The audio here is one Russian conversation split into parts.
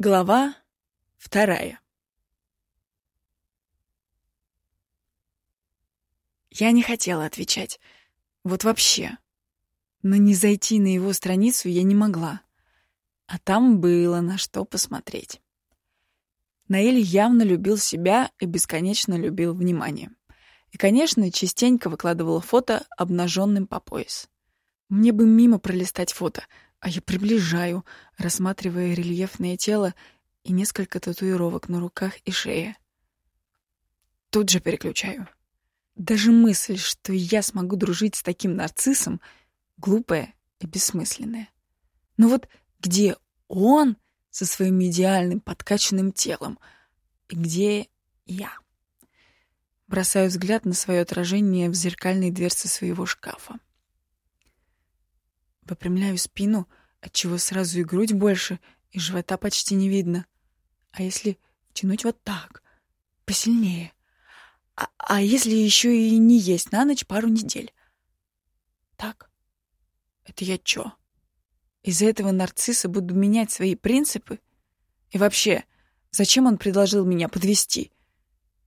Глава вторая. Я не хотела отвечать. Вот вообще. Но не зайти на его страницу я не могла. А там было на что посмотреть. Наэль явно любил себя и бесконечно любил внимание. И, конечно, частенько выкладывала фото обнаженным по пояс. Мне бы мимо пролистать фото — а я приближаю, рассматривая рельефное тело и несколько татуировок на руках и шее. Тут же переключаю. Даже мысль, что я смогу дружить с таким нарциссом, глупая и бессмысленная. Но вот где он со своим идеальным подкачанным телом и где я? Бросаю взгляд на свое отражение в зеркальной дверце своего шкафа. Выпрямляю спину, отчего сразу и грудь больше, и живота почти не видно. А если тянуть вот так, посильнее? А, а если еще и не есть на ночь пару недель? Так, это я чё? Из-за этого нарцисса буду менять свои принципы? И вообще, зачем он предложил меня подвести?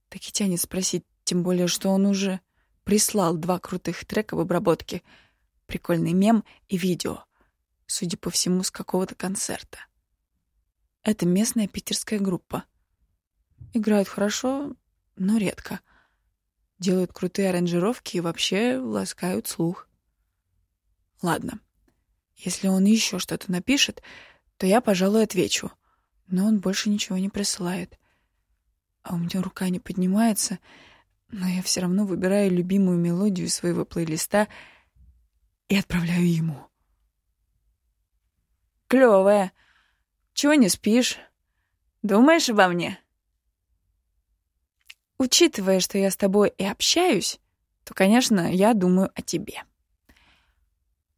Так и тянет спросить, тем более, что он уже прислал два крутых трека в обработке — прикольный мем и видео, судя по всему, с какого-то концерта. Это местная питерская группа. Играют хорошо, но редко. Делают крутые аранжировки и вообще ласкают слух. Ладно. Если он еще что-то напишет, то я, пожалуй, отвечу. Но он больше ничего не присылает. А у меня рука не поднимается, но я все равно выбираю любимую мелодию своего плейлиста — и отправляю ему. Клевая. Чего не спишь? Думаешь обо мне? Учитывая, что я с тобой и общаюсь, то, конечно, я думаю о тебе.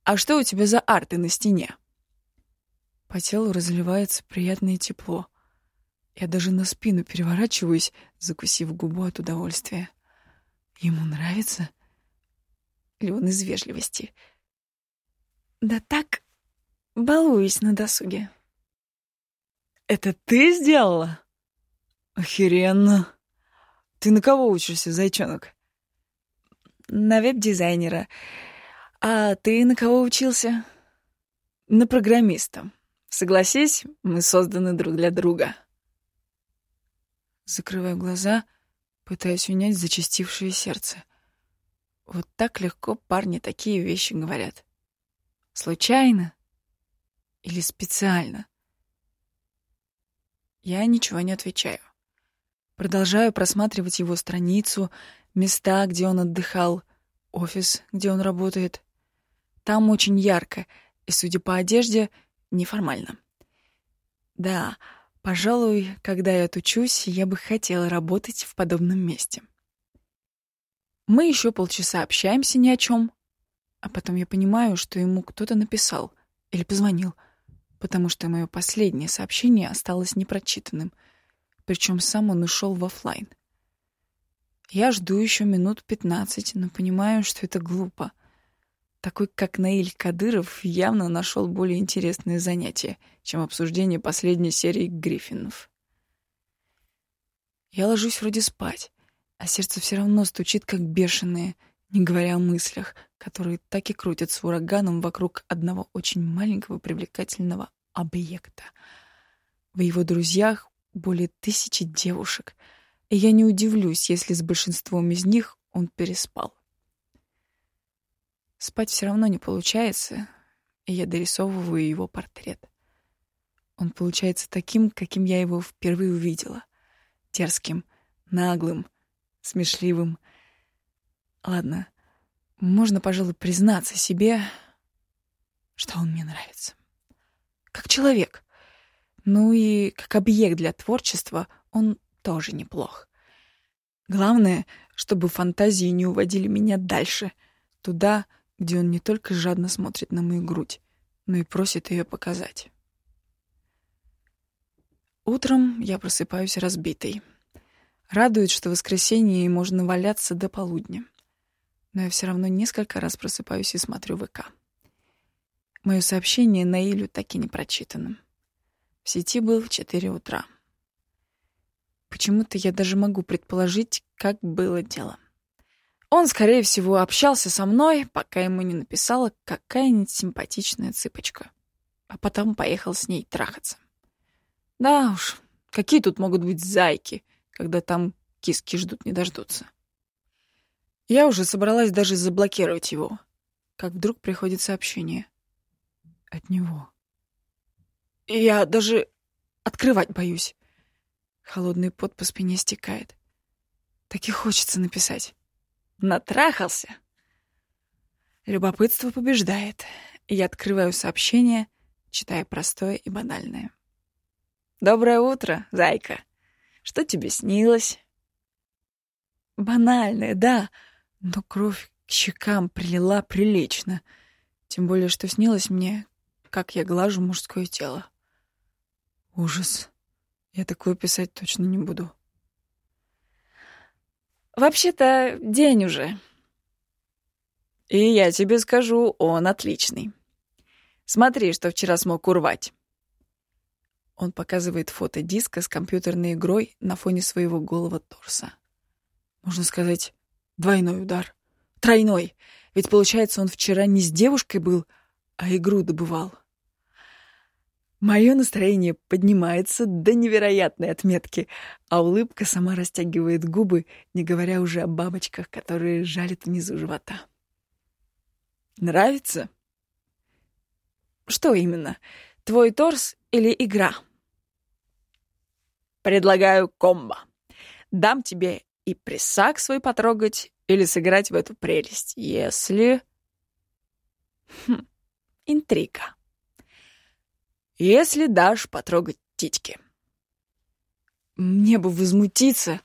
А что у тебя за арты на стене? По телу разливается приятное тепло. Я даже на спину переворачиваюсь, закусив губу от удовольствия. Ему нравится? Или он из вежливости — да так, балуюсь на досуге. Это ты сделала? Охеренно. Ты на кого учишься, зайчонок? На веб-дизайнера. А ты на кого учился? На программиста. Согласись, мы созданы друг для друга. Закрываю глаза, пытаясь унять зачастившее сердце. Вот так легко парни такие вещи говорят. Случайно или специально? Я ничего не отвечаю. Продолжаю просматривать его страницу, места, где он отдыхал, офис, где он работает. Там очень ярко и, судя по одежде, неформально. Да, пожалуй, когда я отучусь, я бы хотела работать в подобном месте. Мы еще полчаса общаемся ни о чем, а потом я понимаю, что ему кто-то написал или позвонил, потому что мое последнее сообщение осталось непрочитанным, причем сам он ушел в офлайн. Я жду еще минут пятнадцать, но понимаю, что это глупо. Такой, как Наиль Кадыров, явно нашел более интересное занятие, чем обсуждение последней серии Гриффинов. Я ложусь вроде спать, а сердце все равно стучит, как бешеное — не говоря о мыслях, которые так и крутятся ураганом вокруг одного очень маленького привлекательного объекта. В его друзьях более тысячи девушек, и я не удивлюсь, если с большинством из них он переспал. Спать все равно не получается, и я дорисовываю его портрет. Он получается таким, каким я его впервые увидела. Дерзким, наглым, смешливым — Ладно, можно, пожалуй, признаться себе, что он мне нравится. Как человек. Ну и как объект для творчества он тоже неплох. Главное, чтобы фантазии не уводили меня дальше, туда, где он не только жадно смотрит на мою грудь, но и просит ее показать. Утром я просыпаюсь разбитой. Радует, что в воскресенье можно валяться до полудня но я все равно несколько раз просыпаюсь и смотрю ВК. Мое сообщение на Илю так и не прочитано. В сети был в четыре утра. Почему-то я даже могу предположить, как было дело. Он, скорее всего, общался со мной, пока ему не написала какая-нибудь симпатичная цыпочка. А потом поехал с ней трахаться. Да уж, какие тут могут быть зайки, когда там киски ждут не дождутся. Я уже собралась даже заблокировать его, как вдруг приходит сообщение. От него. Я даже открывать боюсь. Холодный пот по спине стекает. Так и хочется написать. Натрахался. Любопытство побеждает. Я открываю сообщение, читая простое и банальное. «Доброе утро, зайка. Что тебе снилось?» Банальное, да, но кровь к щекам прилила прилично. Тем более, что снилось мне, как я глажу мужское тело. Ужас. Я такое писать точно не буду. Вообще-то день уже. И я тебе скажу, он отличный. Смотри, что вчера смог урвать. Он показывает фото диска с компьютерной игрой на фоне своего голого торса. Можно сказать, двойной удар. Тройной. Ведь, получается, он вчера не с девушкой был, а игру добывал. Мое настроение поднимается до невероятной отметки, а улыбка сама растягивает губы, не говоря уже о бабочках, которые жалят внизу живота. Нравится? Что именно? Твой торс или игра? Предлагаю комбо. Дам тебе и прессак свой потрогать или сыграть в эту прелесть, если... Хм, интрига если дашь потрогать титьки. Мне бы возмутиться,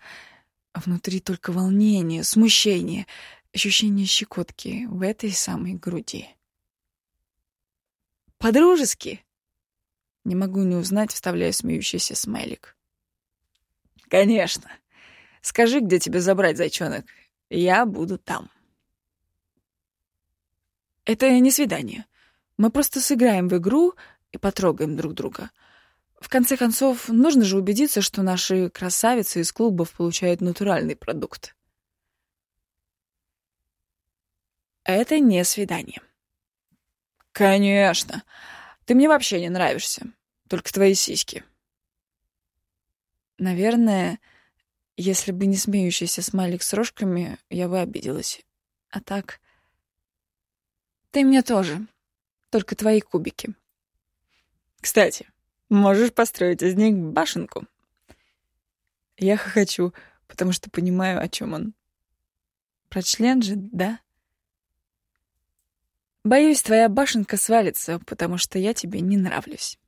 а внутри только волнение, смущение, ощущение щекотки в этой самой груди. По-дружески? Не могу не узнать, вставляя смеющийся смайлик. Конечно. Скажи, где тебя забрать, зайчонок. Я буду там. Это не свидание. Мы просто сыграем в игру, и потрогаем друг друга. В конце концов, нужно же убедиться, что наши красавицы из клубов получают натуральный продукт. Это не свидание. Конечно. Ты мне вообще не нравишься. Только твои сиськи. Наверное, если бы не смеющийся смайлик с рожками, я бы обиделась. А так... Ты мне тоже. Только твои кубики. Кстати, можешь построить из них башенку. Я хохочу, потому что понимаю, о чем он. Про член же, да? Боюсь, твоя башенка свалится, потому что я тебе не нравлюсь.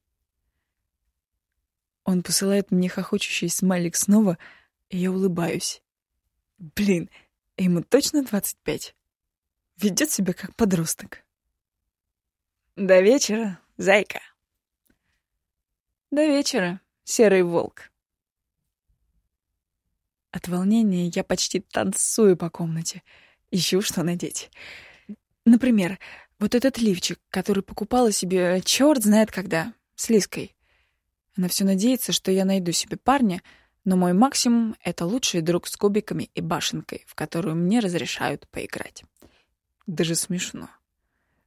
Он посылает мне хохочущий смайлик снова, я улыбаюсь. Блин, ему точно 25. Ведет себя как подросток. До вечера, зайка. До вечера, серый волк. От волнения я почти танцую по комнате. Ищу, что надеть. Например, вот этот лифчик, который покупала себе черт знает когда, с Лиской. Она все надеется, что я найду себе парня, но мой максимум — это лучший друг с кубиками и башенкой, в которую мне разрешают поиграть. Даже смешно.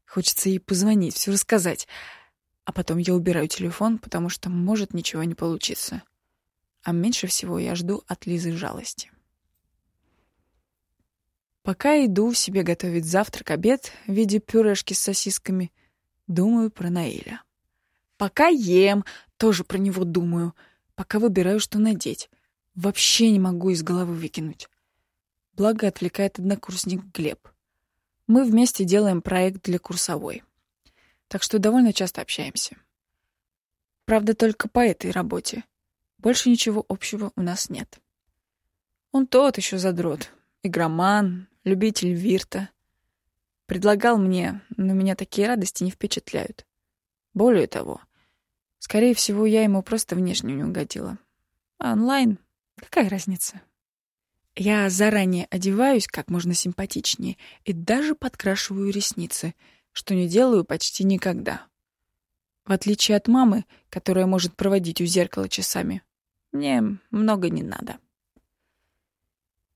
Хочется ей позвонить, все рассказать — а потом я убираю телефон, потому что может ничего не получиться. А меньше всего я жду от Лизы жалости. Пока иду себе готовить завтрак-обед в виде пюрешки с сосисками, думаю про Наиля. Пока ем, тоже про него думаю. Пока выбираю, что надеть. Вообще не могу из головы выкинуть. Благо отвлекает однокурсник Глеб. Мы вместе делаем проект для курсовой так что довольно часто общаемся. Правда, только по этой работе. Больше ничего общего у нас нет. Он тот еще задрот, игроман, любитель вирта. Предлагал мне, но меня такие радости не впечатляют. Более того, скорее всего, я ему просто внешне не угодила. А онлайн — какая разница? Я заранее одеваюсь как можно симпатичнее и даже подкрашиваю ресницы — что не делаю почти никогда. В отличие от мамы, которая может проводить у зеркала часами, мне много не надо.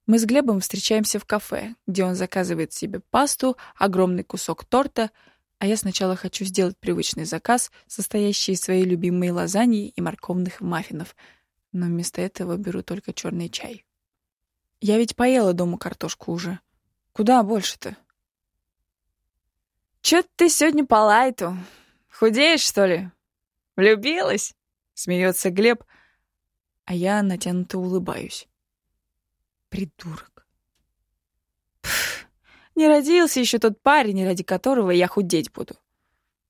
Мы с Глебом встречаемся в кафе, где он заказывает себе пасту, огромный кусок торта, а я сначала хочу сделать привычный заказ, состоящий из своей любимой лазаньи и морковных маффинов, но вместо этого беру только черный чай. Я ведь поела дома картошку уже. Куда больше-то? Чё ты сегодня по лайту? Худеешь, что ли? Влюбилась? Смеется Глеб, а я натянуто улыбаюсь. Придурок. Не родился еще тот парень, ради которого я худеть буду.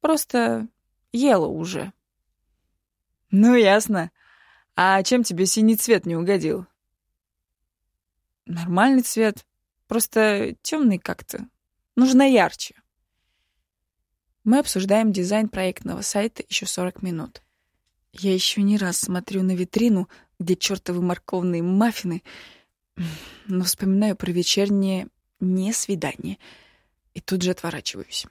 Просто ела уже. Ну, ясно. А чем тебе синий цвет не угодил? Нормальный цвет. Просто темный как-то. Нужно ярче. Мы обсуждаем дизайн проектного сайта еще 40 минут. Я еще не раз смотрю на витрину, где чертовы морковные маффины, но вспоминаю про вечернее не свидание и тут же отворачиваюсь.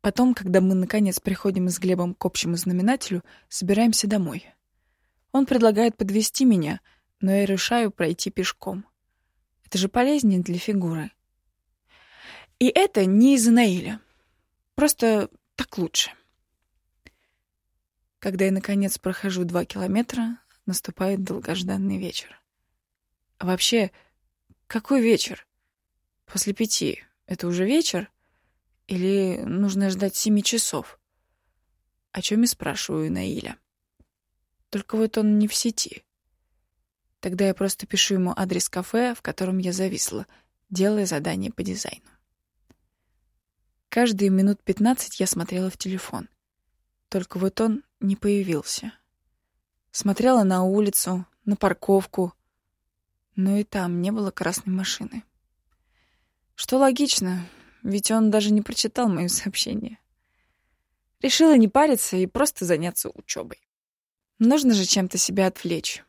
Потом, когда мы наконец приходим с Глебом к общему знаменателю, собираемся домой. Он предлагает подвести меня, но я решаю пройти пешком. Это же полезнее для фигуры. И это не из-за Наиля. Просто так лучше. Когда я, наконец, прохожу два километра, наступает долгожданный вечер. А вообще, какой вечер? После пяти. Это уже вечер? Или нужно ждать семи часов? О чем я спрашиваю Наиля. Только вот он не в сети. Тогда я просто пишу ему адрес кафе, в котором я зависла, делая задание по дизайну. Каждые минут пятнадцать я смотрела в телефон. Только вот он не появился. Смотрела на улицу, на парковку, но и там не было красной машины. Что логично, ведь он даже не прочитал моё сообщение. Решила не париться и просто заняться учебой. Нужно же чем-то себя отвлечь.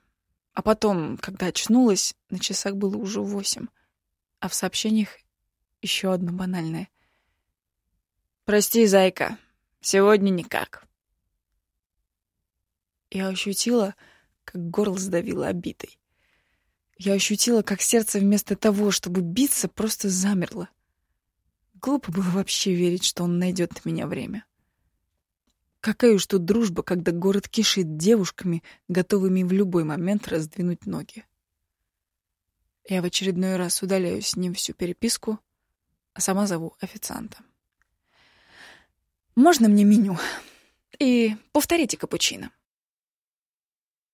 А потом, когда очнулась, на часах было уже восемь, а в сообщениях еще одно банальное. «Прости, зайка, сегодня никак». Я ощутила, как горло сдавило обитой. Я ощутила, как сердце вместо того, чтобы биться, просто замерло. Глупо было вообще верить, что он найдет на меня время. Какая уж тут дружба, когда город кишит девушками, готовыми в любой момент раздвинуть ноги. Я в очередной раз удаляю с ним всю переписку, а сама зову официанта. «Можно мне меню? И повторите капучино?»